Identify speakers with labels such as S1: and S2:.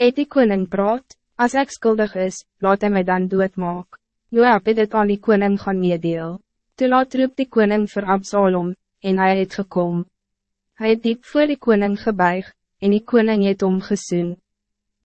S1: Het die koning praat, als ik schuldig is, laat hij mij dan doodmaak. Joab het dit aan die koning gaan meedeel. Toe laat roep die koning vir Absalom, en hij het gekom. Hij het diep voor die koning gebuig, en die koning het omgesoen.